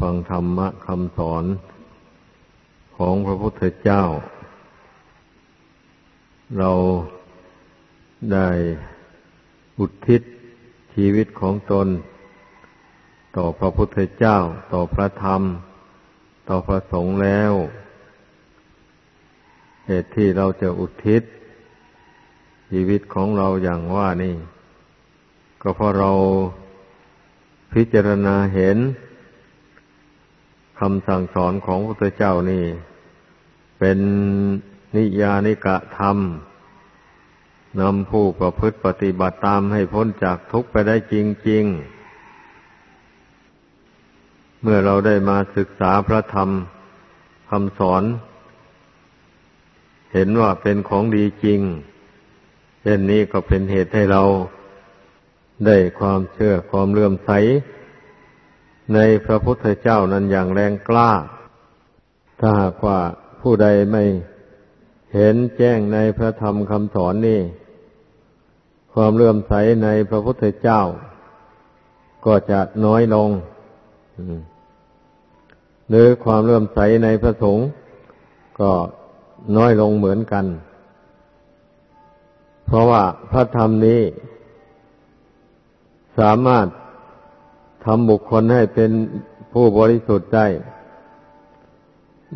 ฟังธรรมะคำสอนของพระพุทธเจ้า เราได้อุทิศชีวิตของตน ต่อพระพุทธเจ้า ต่อพระธรรม ต่อพระสงฆ์แล้วเหตุที่เราจะอุทิศ ชีวิตของเราอย่างว่านี่ ก็เพราะเราพิจารณาเห็น คำสั่งสอนของพระพุทธเจ้านี่ เป็นนิยานิกะธรรมนำผู้ประพฤติปฏิบัติตามให้พ้นจากทุกข์ไปได้จริง ๆ เมื่อเราได้มาศึกษาพระธรรมคำสอน เห็นว่าเป็นของดีจริงเช่นนี้ก็เป็นเหตุให้เราได้ความเชื่อความเลื่อมใส ในพระพุทธเจ้านั้นอย่างแรงกล้า ถ้าหากว่าผู้ใดไม่เห็นแจ้งในพระธรรมคำสอนนี่ ความเลื่อมใสในพระพุทธเจ้า ก็จะน้อยลงหรือความเลื่อมใสในพระสงฆ์ก็น้อยลงเหมือนกัน เพราะว่าพระธรรมนี้ สามารถำบุคคลให้เป็นผู้บริสุทธิ์ได้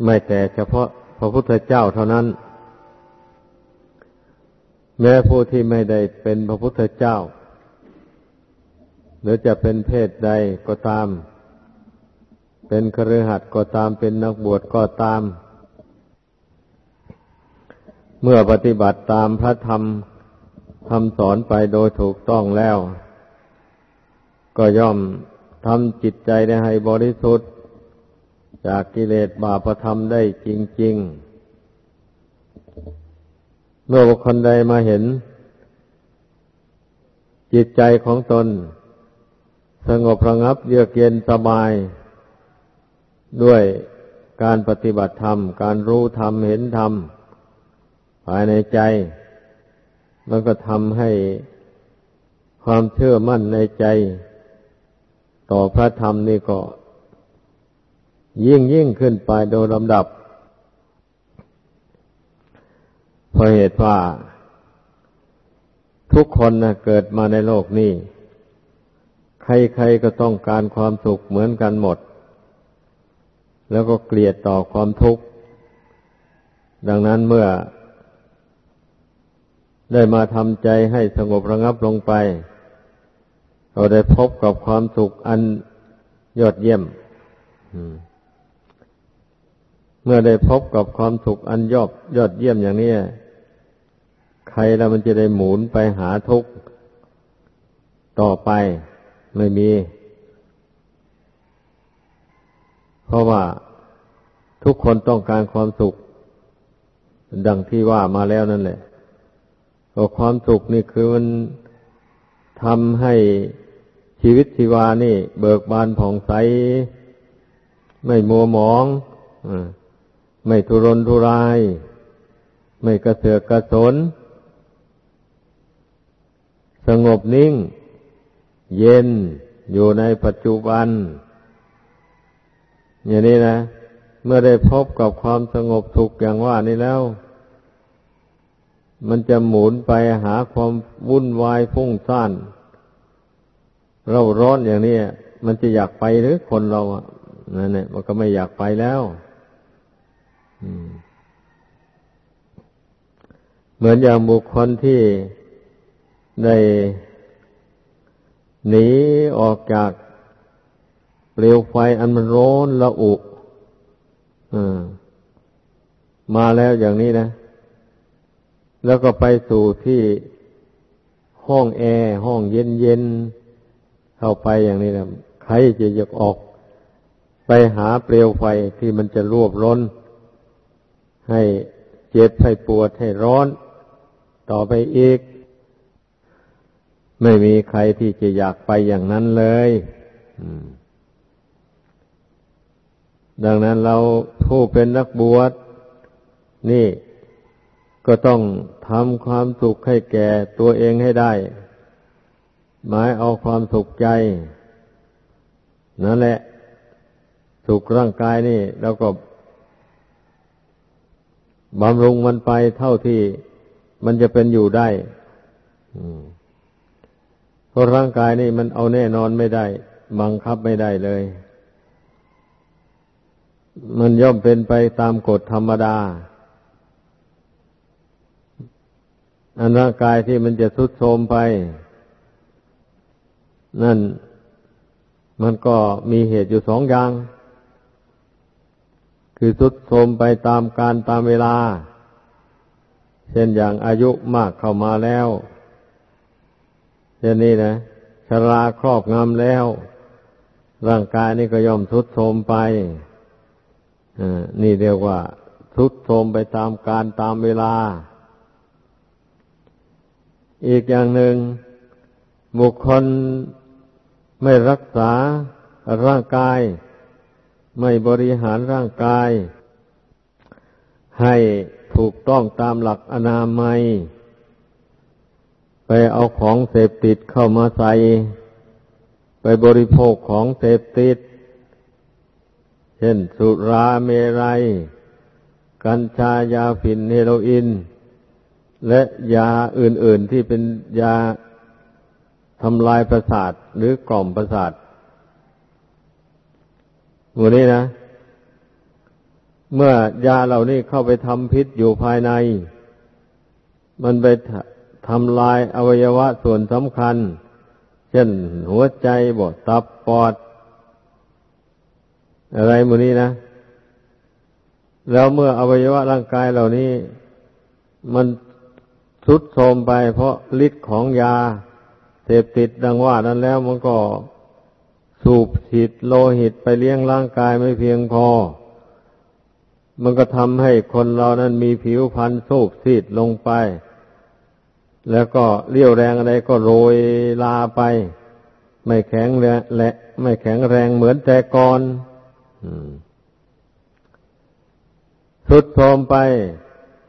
ไม่แต่เฉพาะพระพุทธเจ้าเท่านั้น แม้ผู้ที่ไม่ได้เป็นพระพุทธเจ้า หรือจะเป็นเพศใดก็ตาม เป็นครือขัดก็ตามเป็นนักบวชก็ตาม เมื่อปฏิบัติตามพระธรรมคำสอนไปโดยถูกต้องแล้ว ก็ย่อม ทำจิตใจได้ให้บริสุทธิ์ จากกิเลสบาปธรรมได้จริง ๆ เมื่อบุคคลใดมาเห็น จิตใจของตน สงบระงับเยือกเย็นสบาย ด้วยการปฏิบัติธรรม การรู้ธรรมเห็นธรรม ภายในใจ มันก็ทำให้ความเชื่อมั่นในใจ ต่อพระธรรมนี่ก็ ยิ่งยิ่งขึ้นไปโดยลำดับเพราะเหตุว่า ทุกคนนะเกิดมาในโลกนี้ ใครๆก็ต้องการความสุขเหมือนกันหมด แล้วก็เกลียดต่อความทุกข์ ดังนั้นเมื่อ ได้มาทำใจให้สงบระงับลงไป เราได้พบกับความสุขอันยอดเยี่ยมเมื่อได้พบกับความสุขอันยอดยอดเยี่ยมอย่างนี้ ใครแล้วมันจะได้หมุนไปหาทุกข์ต่อไปไม่มี เพราะว่าทุกคนต้องการความสุข ดังที่ว่ามาแล้วนั่นแหละความสุขนี่คือมันทำให้ ชีวิตชีวานี่ เบิกบานผ่องใส ไม่มัวหมองไม่ทุรนทุราย ไม่กระเสือกกระสน สงบนิ่ง เย็นอยู่ในปัจจุบัน อย่างนี้นะ เมื่อได้พบกับความสงบสุขอย่างว่านี้แล้ว มันจะหมุนไปหาความวุ่นวายพุ่งซ่าน เราร้อนอย่างนี้มันจะอยากไปหรือคนเราอะนั่นแหละมันก็ไม่อยากไปแล้วเหมือนอย่างบุคคลที่ได้หนีออกจากเปลวไฟอันมันร้อนละอุมาแล้วอย่างนี้นะ แล้วก็ไปสู่ที่ห้องแอร์ห้องเย็นเย็น เข้าไปอย่างนี้นะใครจะอยากออกไปหาเปลวไฟที่มันจะรวบร้น ให้เจ็บให้ปวดให้ร้อน ต่อไปอีก ไม่มีใครที่จะอยากไปอย่างนั้นเลยดังนั้นเราผู้เป็นนักบวชนี่ก็ต้องทำความสุขให้แก่ตัวเองให้ได้ หมายเอาความสุขใจ นั่นแหละ สุขร่างกายนี่เราก็บำรุงมันไปเท่าที่มันจะเป็นอยู่ได้เพราะร่างกายนี่มันเอาแน่นอนไม่ได้ บังคับไม่ได้เลย มันย่อมเป็นไปตามกฎธรรมดา อันร่างกายที่มันจะทุดโทรมไป นั่นมันก็มีเหตุอยู่สองอย่าง คือทุดโทมไปตามการตามเวลา เช่นอย่างอายุมากเข้ามาแล้วเช่นนี้นะชราครอบงำแล้ว ร่างกายนี่ก็ย่อมทุดโทมไปนี่เรียกว่า ทุดโทมไปตามการตามเวลา อีกอย่างหนึ่งบุคคล ไม่รักษาร่างกาย ไม่บริหารร่างกาย ให้ถูกต้องตามหลักอนามัย ไปเอาของเสพติดเข้ามาใส่ ไปบริโภคของเสพติด เช่นสุราเมรัย กัญชายาฝิ่นเฮโรอีนและยาอื่นๆที่เป็นยา ทำลายประสาทหรือกล่อมประสาทหมู่นี้นะ เมื่อยาเหล่านี้เข้าไปทำพิษอยู่ภายใน มันไปทำลายอวัยวะส่วนสำคัญ เช่นหัวใจบอดตับปอด อะไรหมู่นี้นะ แล้วเมื่ออวัยวะร่างกายเหล่านี้ มันทุดโทรมไปเพราะฤทธิ์ของยา เสพติดดังว่านั้นแล้วมันก็สูบฉีดโลหิตไปเลี้ยงร่างกายไม่เพียงพอ มันก็ทำให้คนเรานั้นมีผิวพรรณสูบซีดลงไป แล้วก็เรี่ยวแรงอะไรก็โรยลาไป ไม่แข็งแรงและไม่แข็งแรงเหมือนแต่ก่อนสุดโทมไป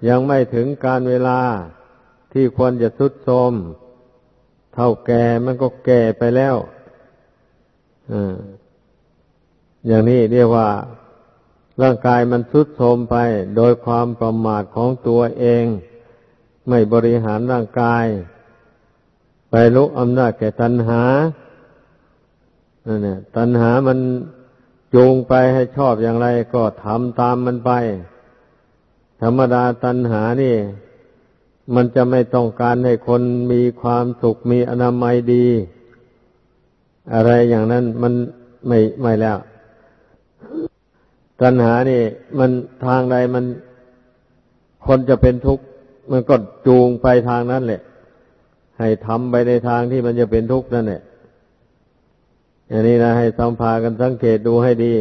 ยังไม่ถึงการเวลาที่ควรจะสุดโทม เท่าแก่มันก็แก่ไปแล้วอย่างนี้เรียกว่า ร่างกายมันทุดโทรมไป โดยความประมาทของตัวเอง ไม่บริหารร่างกาย ไปลุกอำนาจแก่ตัณหานั่นเนี่ยตัณหามันจูงไปให้ชอบอย่างไรก็ทำตามมันไป ธรรมดาตัณหานี่ มันจะไม่ต้องการให้คนมีความสุขมีอนามัยดี อะไรอย่างนั้นมันไม่ไม่แล้ว ตัณหานี่ มันทางใดมันคนจะเป็นทุกข์มันก็จูงไปทางนั้นแหละ ให้ทำไปในทางที่มันจะเป็นทุกข์นั่นแหละอย่างนี้นะให้สัมพากันสังเกตดูให้ดี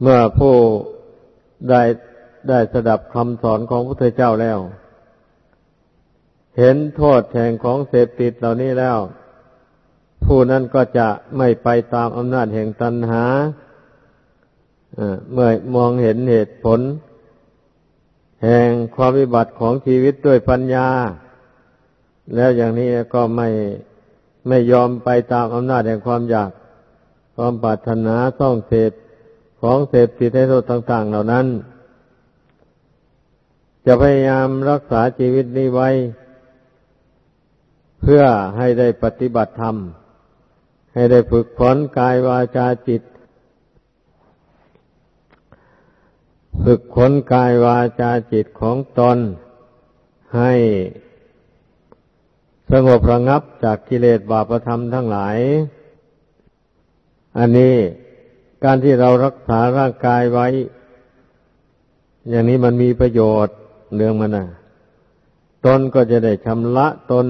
เมื่อผู้ได้ ได้สดับคำสอนของพระพุทธเจ้าแล้ว เห็นโทษแห่งของเสพติดเหล่านี้แล้ว ผู้นั้นก็จะไม่ไปตามอำนาจแห่งตัณหาเมื่อมองเห็นเหตุผล แห่งความวิบัติของชีวิตด้วยปัญญา แล้วอย่างนี้ก็ไม่ไม่ยอมไปตามอำนาจแห่งความอยาก ความปรารถนาต้องเสพของเสพติดให้โทษต่าง ๆ เหล่านั้น จะพยายามรักษาชีวิตนี้ไว้ เพื่อให้ได้ปฏิบัติธรรม ให้ได้ฝึกฝนกายวาจาจิต ฝึกขนกายวาจาจิตของตนให้สงบระงับจากกิเลสบาปธรรมทั้งหลาย อันนี้การที่เรารักษาร่างกายไว้ อย่างนี้มันมีประโยชน์ เรื่องมันนะตนก็จะได้ชำระตน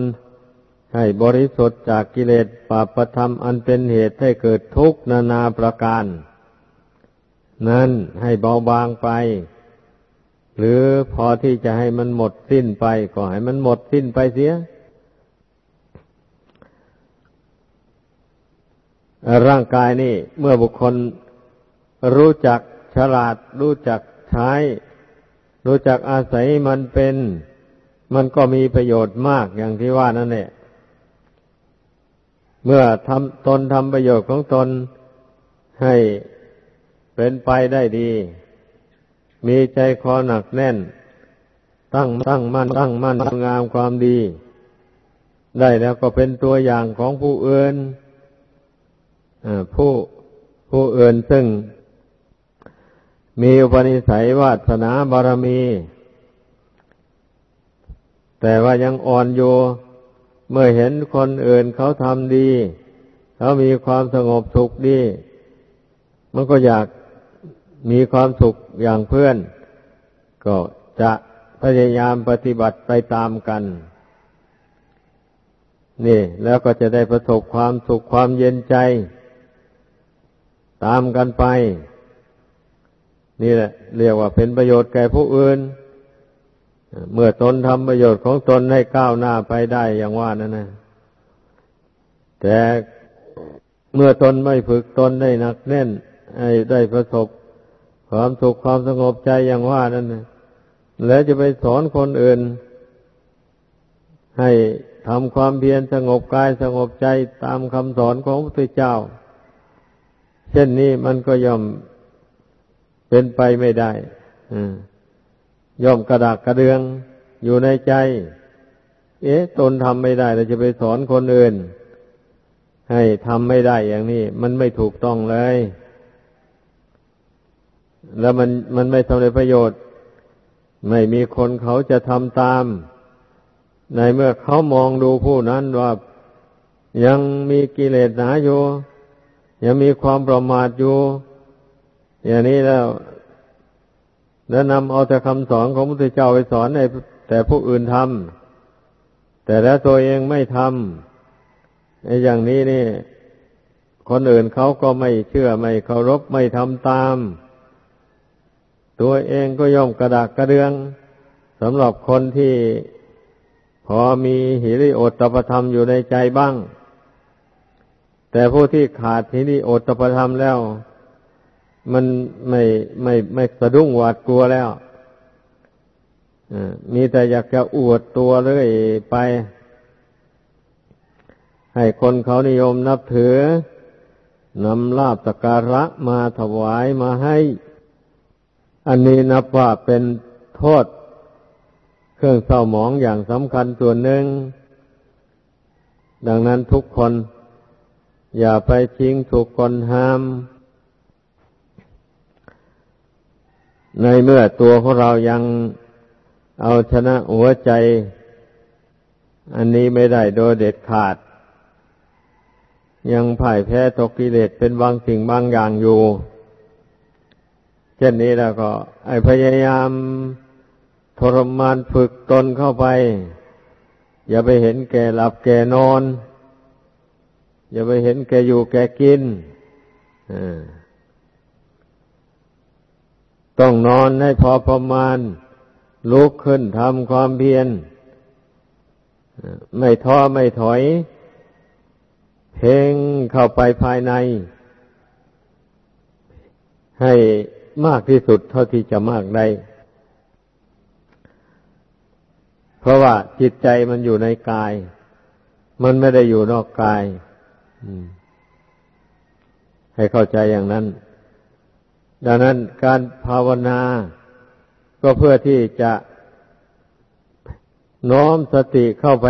ให้บริสุทธิ์จากกิเลสปาประธรรมอันเป็นเหตุให้เกิดทุกข์นานาประการ นั้นให้เบาบางไป หรือพอที่จะให้มันหมดสิ้นไป ก็ให้มันหมดสิ้นไปเสีย ร่างกายนี่เมื่อบุคคลรู้จักฉลาดรู้จักใช้ รู้จักอาศัยมันเป็น มันก็มีประโยชน์มากอย่างที่ว่านั่นแหละเมื่อทำตนทำประโยชน์ของตนให้เป็นไปได้ดี มีใจคอหนักแน่น ตั้งตั้งมั่นตั้งมั่นงามความดี ได้แล้วก็เป็นตัวอย่างของผู้อื่นผู้ผู้อื่นซึ่ง มีอุปนิสัยวาสนาบารมี แต่ว่ายังอ่อนโยเมื่อเห็นคนอื่นเขาทำดี เขามีความสงบสุขดี มันก็อยากมีความสุขอย่างเพื่อน ก็จะพยายามปฏิบัติไปตามกัน นี่แล้วก็จะได้ประสบความสุขความเย็นใจ ตามกันไป นี่แหละเรียกว่าเป็นประโยชน์แก่ผู้อื่น เมื่อตนทำประโยชน์ของตนให้ก้าวหน้าไปได้อย่างว่านั่นนะแต่เมื่อตนไม่ฝึกตนได้หนักแน่นให้ได้ประสบความสุขความสงบใจอย่างว่านั่นนะแล้วจะไปสอนคนอื่น ให้ทำความเพียรสงบกายสงบใจตามคำสอนของพระพุทธเจ้า เช่นนี้มันก็ย่อม เป็นไปไม่ได้ย่อมกระดักกระเดืองอยู่ในใจ เอ๊ะ ตนทำไม่ได้เราจะไปสอนคนอื่น ให้ทำไม่ได้อย่างนี้ มันไม่ถูกต้องเลย แล้วมันมันไม่ทำในประโยชน์ ไม่มีคนเขาจะทำตาม ในเมื่อเขามองดูผู้นั้นว่ายังมีกิเลสหนาอยู่ยังมีความประมาทอยู่ อย่างนี้แล้ว แล้วนำเอาแต่คำสอนของพระพุทธเจ้าไปสอนให้แต่ผู้อื่นทำแต่แล้วตัวเองไม่ทำในอย่างนี้นี่ คนอื่นเขาก็ไม่เชื่อไม่เคารพไม่ทำตาม ตัวเองก็ย่อมกระดากกระเดืองสำหรับคนที่พอมีหิริโอตตปธรรมอยู่ในใจบ้าง แต่ผู้ที่ขาดหิริโอตตปธรรมแล้ว มันไม่ไม่ไม่สะดุ้งหวาดกลัวแล้วมีแต่อยากจะอวดตัวเรื่อยไป ให้คนเขานิยมนับถือนำลาบสการะมาถวายมาให้ อันนี้นับว่าเป็นโทษ เครื่องเศร้าหมองอย่างสำคัญส่วนหนึ่ง ดังนั้นทุกคน อย่าไปชิงถูกคนห้าม ในเมื่อตัวของเรายังเอาชนะหัวใจ อันนี้ไม่ได้โดยเด็ดขาด ยังพ่ายแพ้ตกกิเลสเป็นบางสิ่งบางอย่างอยู่ เช่นนี้แล้วก็ ไอพยายามทรมานฝึกตนเข้าไป อย่าไปเห็นแก่หลับแก่นอน อย่าไปเห็นแก่อยู่แก่กิน ต้องนอนให้พอประมาณ ลุกขึ้นทำความเพียร ไม่ท้อไม่ถอย เพ่งเข้าไปภายใน ให้มากที่สุดเท่าที่จะมากได้ เพราะว่าจิตใจมันอยู่ในกาย มันไม่ได้อยู่นอกกายให้เข้าใจอย่างนั้น ดังนั้นการภาวนา ก็เพื่อที่จะน้อมสติเข้าไป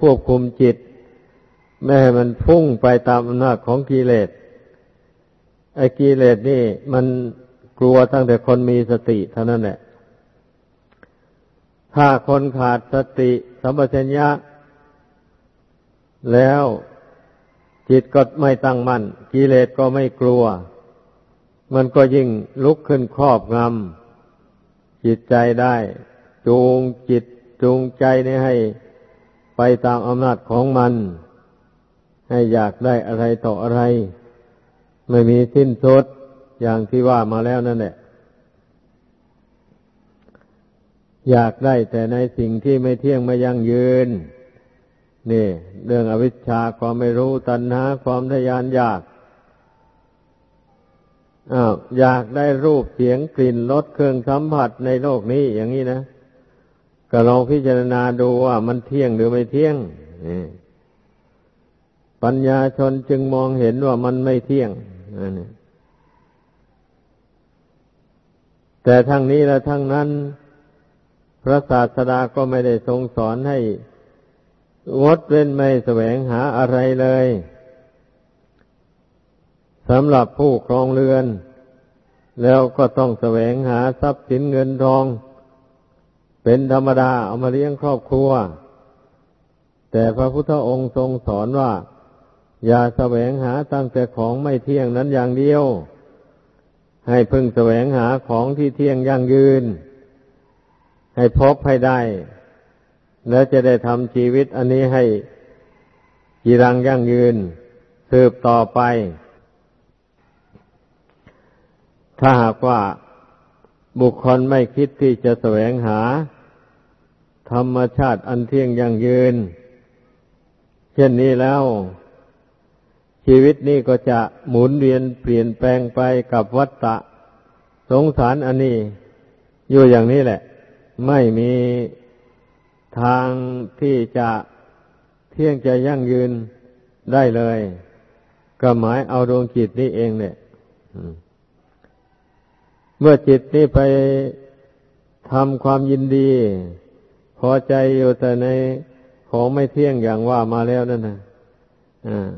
ควบคุมจิต ไม่ให้มันพุ่งไปตามอำนาจของกิเลสไอ้กิเลสนี่มันกลัวตั้งแต่คนมีสติเท่านั้นแหละ ถ้าคนขาดสติสัมปชัญญะ แล้วจิตก็ไม่ตั้งมัน่นกิเลสก็ไม่กลัว มันก็ยิ่งลุกขึ้นครอบงำจิตใจได้ จูงจิตจูงใจนี่ให้ไปตามอำนาจของมัน ให้อยากได้อะไรต่ออะไร ไม่มีสิ้นสุดอย่างที่ว่ามาแล้วนั่นแหละอยากได้แต่ในสิ่งที่ไม่เที่ยงไม่ยั่งยืน นี่ เรื่องอวิชชาความไม่รู้ตัณหาความทยานอยาก อยากได้รูปเสียงกลิ่นรสเครื่องสัมผัสในโลกนี้อย่างนี้นะก็ลองพิจารณาดูว่ามันเที่ยงหรือไม่เที่ยงปัญญาชนจึงมองเห็นว่ามันไม่เที่ยงแต่ทั้งนี้และทั้งนั้น พระศาสดาก็ไม่ได้ทรงสอนให้งดเว้นไม่แสวงหาอะไรเลย สำหรับผู้ครองเรือน แล้วก็ต้องแสวงหาทรัพย์สินเงินทอง เป็นธรรมดาเอามาเลี้ยงครอบครัว แต่พระพุทธองค์ทรงสอนว่า อย่าแสวงหาตั้งแต่ของไม่เที่ยงนั้นอย่างเดียว ให้พึงแสวงหาของที่เที่ยงยั่งยืน ให้พบให้ได้ แล้วจะได้ทำชีวิตอันนี้ให้ยีรังยั่งยืน สืบต่อไป ถ้าหากว่าบุคคลไม่คิดที่จะแสวงหา ธรรมชาติอันเที่ยงยั่งยืน เช่นนี้แล้ว ชีวิตนี้ก็จะหมุนเวียนเปลี่ยนแปลงไปกับวัฏฏะสงสารอันนี้ อยู่อย่างนี้แหละ ไม่มีทางที่จะเที่ยงจะยั่งยืนได้เลย ก็หมายเอาดวงจิตนี้เองเนี่ย เมื่อจิตนี่ไปทำความยินดี พอใจอยู่แต่ในของไม่เที่ยงอย่างว่ามาแล้วนั่นนะอ่า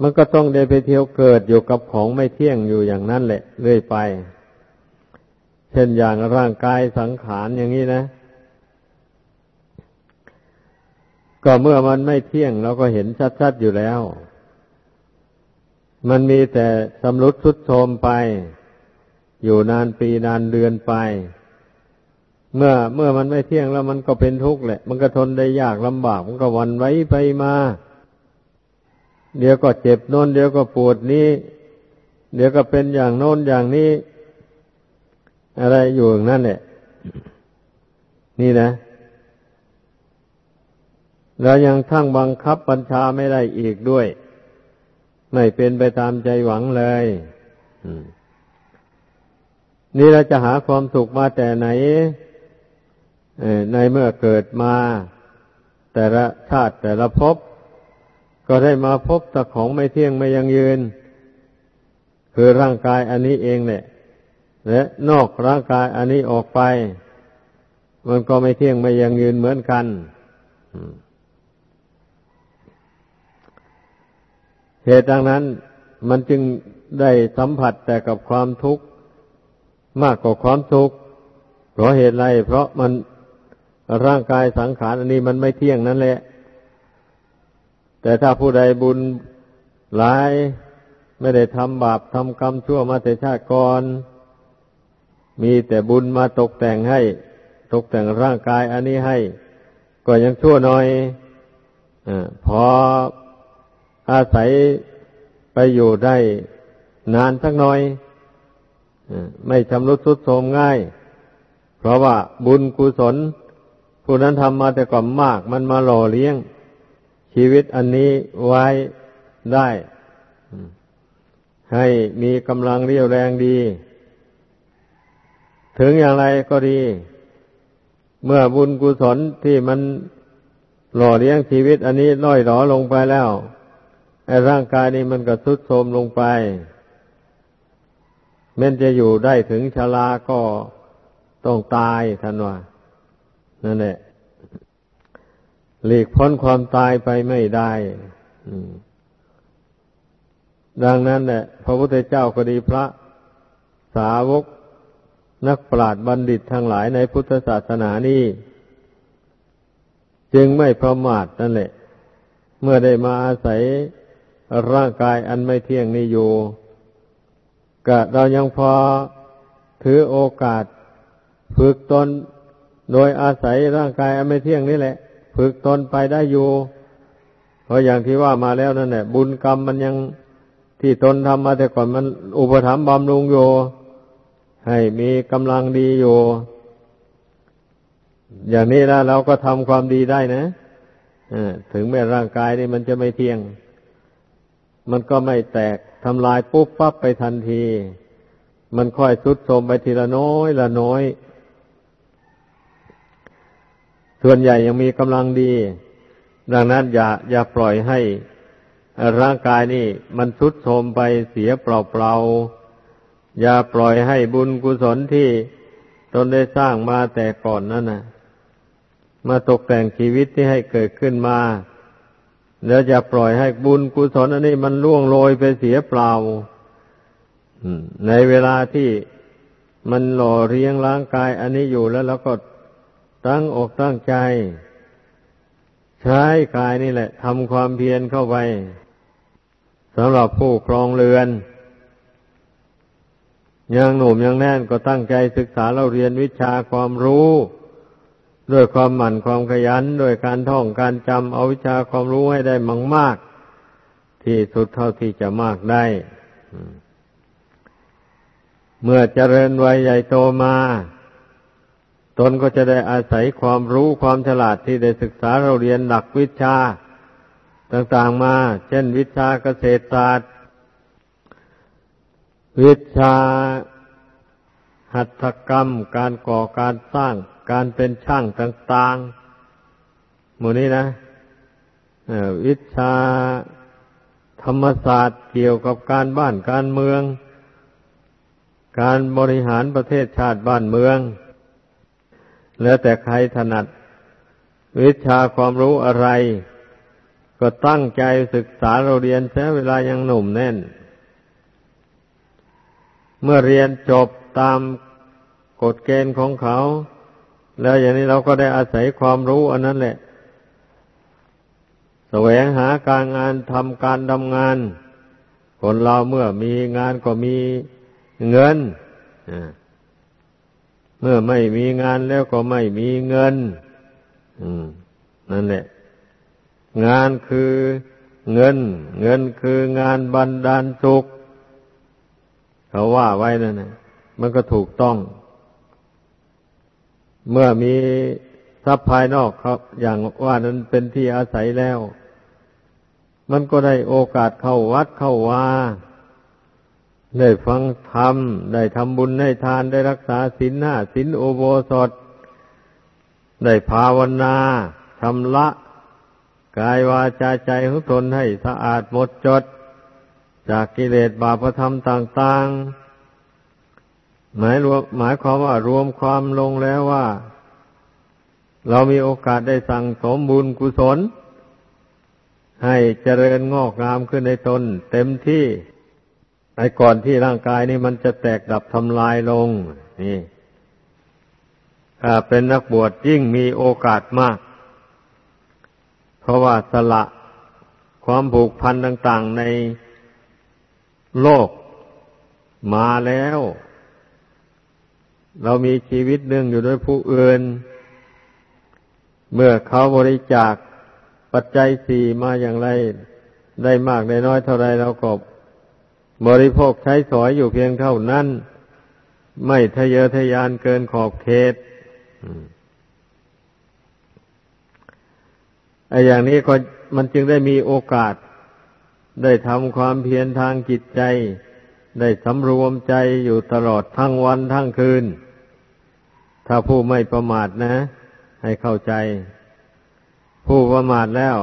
มันก็ต้องได้ไปเที่ยวเกิดอยู่กับของไม่เที่ยงอยู่อย่างนั้นแหละ เรื่อยไป เช่นอย่างร่างกายสังขารอย่างนี้นะ ก็เมื่อมันไม่เที่ยงเราก็เห็นชัดๆอยู่แล้ว มันมีแต่สำรุดทุดโทมไป อยู่นานปีนานเดือนไป เมื่อเมื่อมันไม่เที่ยงแล้วมันก็เป็นทุกข์แหละ มันก็ทนได้ยากลำบาก มันก็วันไว้ไปมา เดี๋ยวก็เจ็บโน้น เดี๋ยวก็ปวดนี้ เดี๋ยวก็เป็นอย่างโน้นอย่างนี้ อะไรอยู่อย่างนั้นแหละนี่นะ แล้วยังทั้งบังคับบัญชาไม่ได้อีกด้วย ไม่เป็นไปตามใจหวังเลย อืม นี่เราจะหาความสุขมาแต่ไหนในเมื่อเกิดมา แต่ละชาติแต่ละภพก็ได้มาพบแต่ของไม่เที่ยงไม่ยังยืน คือร่างกายอันนี้เองเนี่ยและนอกร่างกายอันนี้ออกไป มันก็ไม่เที่ยงไม่ยังยืนเหมือนกันเหตุดังนั้นมันจึงได้สัมผัสแต่กับความทุกข์ มากกว่าความทุกข์เพราะเหตุไร เพราะมันร่างกายสังขารอันนี้มันไม่เที่ยงนั่นแหละ แต่ถ้าผู้ใดบุญหลายไม่ได้ทำบาปทำกรรมชั่วมาแต่ชาติก่อน มีแต่บุญมาตกแต่งให้ ตกแต่งร่างกายอันนี้ให้ ก็ยังชั่วหน่อยอพออาศัยไปอยู่ได้นานสักหน่อย ไม่ชำรุดทรุดโทรมง่าย เพราะว่าบุญกุศล ผู้นั้นทำมาแต่ก่อนมาก มันมาหล่อเลี้ยง ชีวิตอันนี้ไว้ได้ ให้มีกำลังเรียวแรงดี ถึงอย่างไรก็ดี เมื่อบุญกุศลที่มันหล่อเลี้ยงชีวิตอันนี้ล่อยหลอลงไปแล้วไอ้ร่างกายนี้มันก็ทรุดโทรมลงไป แม้จะอยู่ได้ถึงชราก็ต้องตายท่านว่านั่นแหละหลีกพ้นความตายไปไม่ได้ดังนั้นแหละพระพุทธเจ้าก็ดีพระสาวกนักปราชญ์บัณฑิตทั้งหลายในพุทธศาสนานี้จึงไม่ประมาทนั่นแหละ เมื่อได้มาอาศัยร่างกายอันไม่เที่ยงนี้อยู่ ก็เรายังพอถือโอกาส ฝึกตนโดยอาศัยร่างกายอไม่เที่ยงนี่แหละ ฝึกตนไปได้อยู่ เพราะอย่างที่ว่ามาแล้วนั่นแหละบุญกรรมมันยังที่ตนทำมาแต่ก่อนมันอุปถัมภ์บำรุงอยู่ให้มีกำลังดีอยู่ อย่างนี้แล้วเราก็ทำความดีได้นะถึงแม้ร่างกายนี่มันจะไม่เที่ยง มันก็ไม่แตก ทำลายปุ๊บปั๊บไปทันที มันค่อยทุดโทมไปทีละน้อยละน้อย ส่วนใหญ่ยังมีกำลังดี ดังนั้นอย่าอย่าปล่อยให้ร่างกายนี่ มันทุดโทมไปเสียเปล่าอย่าปล่อยให้บุญกุศลที่ตนได้สร้างมาแต่ก่อนนั่นนะมาตกแต่งชีวิตที่ให้เกิดขึ้นมา แล้วจะปล่อยให้บุญกุศลอันนี้มันล่วงโรยไปเสียเปล่าในเวลาที่มันหล่อเรียงร่างกายอันนี้อยู่แล้วเราก็ตั้งอกตั้งใจ ใช้กายนี่แหละทำความเพียรเข้าไปสำหรับผู้ครองเรือน ยังหนุ่มยังแน่นก็ตั้งใจศึกษาเราเรียนวิชาความรู้ ด้วยความหมั่นความขยันด้วยการท่องการจำเอาวิชาความรู้ให้ได้มังมาก ที่สุดเท่าที่จะมากได้ เมื่อเจริญวัยใหญ่โตมา ตนก็จะได้อาศัยความรู้ความฉลาดที่ได้ศึกษาเราเรียนหลักวิชา ต่างๆมา เช่นวิชาเกษตรศาสตร์ วิชาหัตถกรรม การก่อการสร้าง การเป็นช่างต่างๆ หมู่นี้นะวิชาธรรมศาสตร์เกี่ยวกับการบ้านการเมือง การบริหารประเทศชาติบ้านเมือง แล้วแต่ใครถนัด วิชาความรู้อะไร ก็ตั้งใจศึกษาเราเรียนแช้เวลายังหนุ่มแน่น เมื่อเรียนจบตามกฎเกณฑ์ของเขา แล้วอย่างนี้เราก็ได้อาศัยความรู้อันนั้นแหละแสวงหาการงานทำการทำงาน คนเราเมื่อมีงานก็มีเงินเมื่อไม่มีงานแล้วก็ไม่มีเงินนั่นแหละ งานคือเงิน เงินคืองานบันดาลสุขเขาว่าไว้นั่นนะมันก็ถูกต้อง เมื่อมีทรัพย์ภายนอกเขาอย่างว่านั้นเป็นที่อาศัยแล้ว มันก็ได้โอกาสเข้าวัดเข้าวาได้ฟังธรรม ได้ทำบุญให้ทานได้รักษาศีลห้าศีลโอโบสถ ได้ภาวนาทำละกายวาจาใจของตนให้สะอาดหมดจด จากกิเลสบาปธรรมต่าง ๆ หมายรวมหมายความว่ารวมความลงแล้วว่า เรามีโอกาสได้สั่งสมบุญกุศล ให้เจริญงอกงามขึ้นในตนเต็มที่ไอ้ก่อนที่ร่างกายนี้มันจะแตกดับทำลายลง นี่ถ้าเป็นนักบวชยิ่งมีโอกาสมาก เพราะว่าสละความผูกพันต่าง ๆในโลกมาแล้ว เรามีชีวิตหนึ่งอยู่ด้วยผู้อื่น เมื่อเขาบริจาคปัจจัยสี่มาอย่างไร ได้มากได้น้อยเท่าไรเราก็บริโภคใช้สอยอยู่เพียงเท่านั้น ไม่ทะเยอทะยานเกินขอบเขตไอ้อย่างนี้ก็มันจึงได้มีโอกาส ได้ทำความเพียรทางจิตใจ ได้สำรวมใจอยู่ตลอดทั้งวันทั้งคืน ถ้าผู้ไม่ประมาทนะ ให้เข้าใจ ผู้ประมาทแล้ว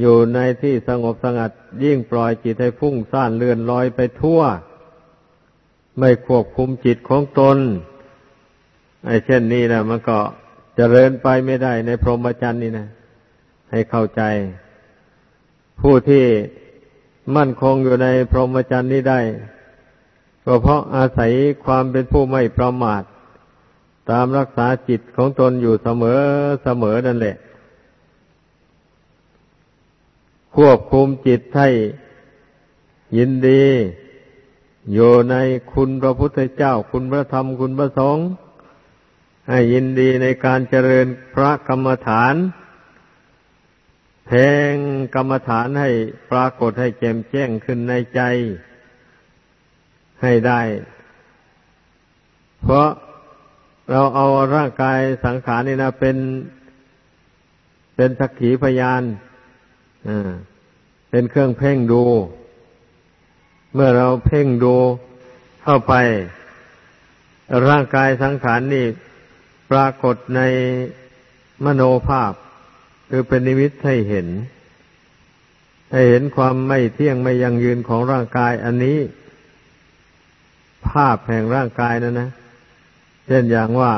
อยู่ในที่สงบสงัด ยิ่งปล่อยจิตให้พุ่งซ่านเลื่อนลอยไปทั่ว ไม่ควบคุมจิตของตนไอ้เช่นนี้นะมันก็จเจริญไปไม่ได้ในพรหมจรรย์นี่นะ ให้เข้าใจ ผู้ที่มั่นคงอยู่ในพรหมจรรย์นี้ได้ก็เพราะอาศัยความเป็นผู้ไม่ประมาท ตามรักษาจิตของตนอยู่เสมอเสมอนั่นแหละ ควบคุมจิตให้ยินดี อยู่ในคุณพระพุทธเจ้า คุณพระธรรมคุณพระสงฆ์ให้ยินดีในการเจริญพระกรรมฐานเพลงกรรมฐานให้ปรากฏให้แจ่มแจ้งขึ้นในใจ ให้ได้ เพราะ เราเอาร่างกายสังขารนี่นะเป็นเป็นสักขีพยานเป็นเครื่องเพ่งดู เมื่อเราเพ่งดูเข้าไป ร่างกายสังขารนี่ปรากฏในมโนภาพ คือเป็นนิมิตให้เห็น ให้เห็นความไม่เที่ยงไม่ยั่งยืนของร่างกายอันนี้ ภาพแห่งร่างกายนั่นนะ เช่นอย่างว่า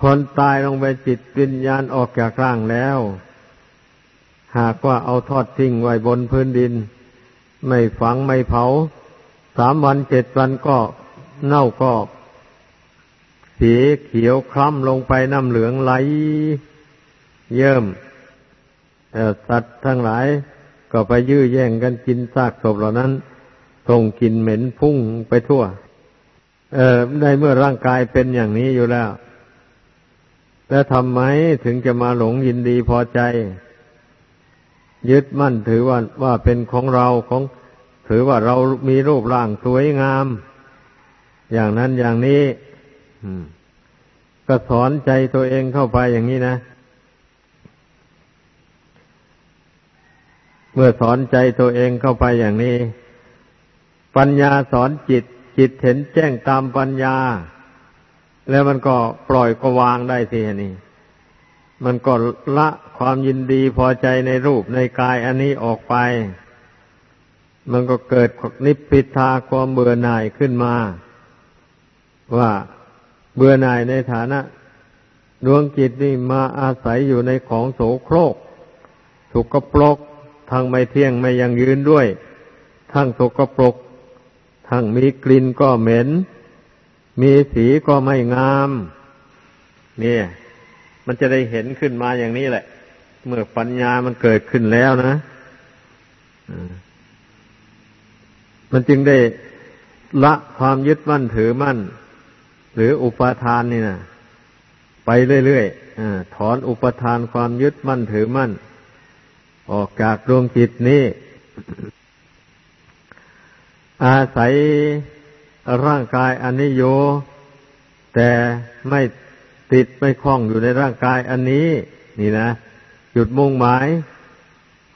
คนตายลงไปจิตวิญญาณออกจากร่างแล้ว หากว่าเอาทอดทิ้งไว้บนพื้นดิน ไม่ฝังไม่เผาสามวันเจ็ดวันก็เน่าก็สีเขียวคล้ำลงไปน้ำเหลืองไหล เยิ่มสัตว์ทั้งหลายก็ไปยื้อแย่งกันกินซากศพเหล่านั้นส่งกลิ่นเหม็นพุ่งไปทั่ว ในเมื่อร่างกายเป็นอย่างนี้อยู่แล้ว แล้วทำไมถึงจะมาหลงยินดีพอใจ ยึดมั่นถือว่าว่าเป็นของเราของถือว่าเรามีรูปร่างสวยงาม อย่างนั้นอย่างนี้ก็สอนใจตัวเองเข้าไปอย่างนี้นะ เมื่อสอนใจตัวเองเข้าไปอย่างนี้ ปัญญาสอนจิต จิตเห็นแจ้งตามปัญญา แล้วมันก็ปล่อยก็วางได้ทีนี้มันก็ละความยินดีพอใจในรูปในกายอันนี้ออกไป มันก็เกิดนิพพิทาความเบื่อหน่ายขึ้นมา ว่าเบื่อหน่ายในฐานะดวงจิตนี่มาอาศัยอยู่ในของโสโครกถูกกระปลกทั้งไม่เที่ยงไม่ยังยืนด้วย ทั้งสกปรก ทั้งมีกลิ่นก็เหม็น มีสีก็ไม่งามเนี่ยมันจะได้เห็นขึ้นมาอย่างนี้แหละ เมื่อปัญญามันเกิดขึ้นแล้วนะมันจึงได้ละความยึดมั่นถือมั่น หรืออุปทานนี่นะไปเรื่อยๆถอนอุปทานความยึดมั่นถือมั่น ออกจากดวงจิตนี้ อาศัยร่างกายอันนี้โยแต่ไม่ติดไม่คล้องอยู่ในร่างกายอันนี้ นี่นะจุดมุ่งหมาย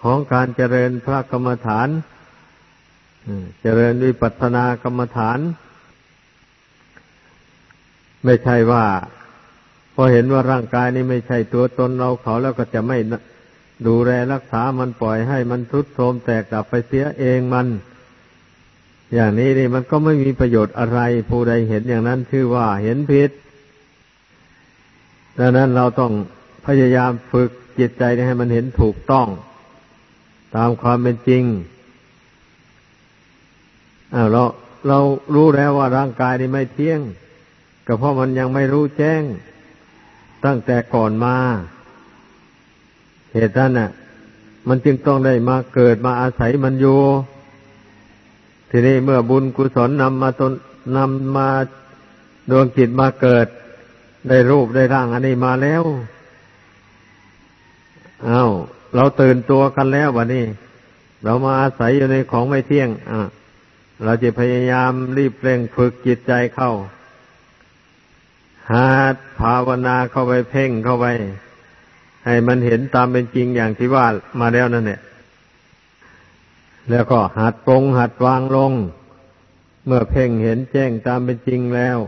ของการเจริญพระกรรมฐานเจริญวิปัสสนากรรมฐาน ไม่ใช่ว่า พอเห็นว่าร่างกายนี้ไม่ใช่ตัวตนเราเขาแล้วก็จะไม่ดูแลรักษามันปล่อยให้มันทุดโทรมแตกดับไปเสียเองมัน อย่างนี้นี่มันก็ไม่มีประโยชน์อะไร ผู้ใดเห็นอย่างนั้นชื่อว่าเห็นผิด ดังนั้นเราต้องพยายามฝึกจิตใจให้มันเห็นถูกต้อง ตามความเป็นจริงอ้าวเราเรารู้แล้วว่าร่างกายนี้ไม่เที่ยง ก็เพราะมันยังไม่รู้แจ้ง ตั้งแต่ก่อนมา เหตุนั้นน่ะ มันจึงต้องได้มาเกิดมาอาศัยมันอยู่ ทีนี้เมื่อบุญกุศลนำมาตนนำมาดวงจิตมาเกิด ได้รูปได้ร่างอันนี้มาแล้วอา้าวเราตื่นตัวกันแล้ววันนี้ เรามาอาศัยอยู่ในของไม่เที่ยง อะ เราจะพยายามรีบเร่งฝึกจิตใจเข้าหาภาวนาเข้าไปเพ่งเข้าไป ให้มันเห็นตามเป็นจริงอย่างที่ว่ามาแล้วนั่นเนี่ย แล้วก็หัดปรงหัดวางลง เมื่อเพ่งเห็นแจ้งตามเป็นจริงแล้ว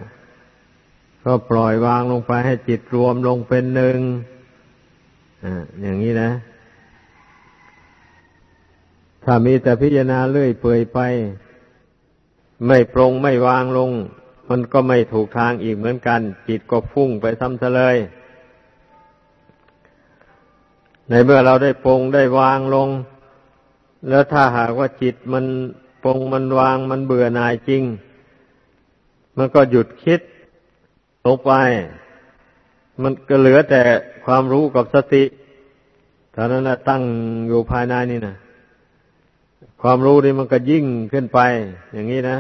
ก็ปล่อยวางลงไปให้จิตรวมลงเป็นหนึ่งอ่าอย่างนี้นะ ถ้ามีแต่พิจารณาเลื่อยเปื่อยไป ไม่ปรงไม่วางลง มันก็ไม่ถูกทางอีกเหมือนกัน จิตก็ฟุ้งไปซ้ำซเลยในเมื่อเราได้ปรงได้วางลง แล้วถ้าหากว่าจิตมันปรงมันวางมันเบื่อหน่ายจริง มันก็หยุดคิดลงไป มันก็เหลือแต่ความรู้กับสติเท่านั้นนะตั้งอยู่ภายในนี่นะความรู้นี่มันก็ยิ่งขึ้นไป อย่างนี้นะ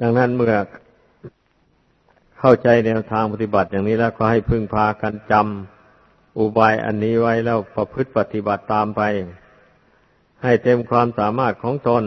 ดังนั้นเมื่อเข้าใจแนวทางปฏิบัติอย่างนี้แล้วก็ให้พึ่งพากันจำ อุบายอันนี้ไว้แล้วประพฤติปฏิบัติตามไป ให้เต็มความสามารถของตน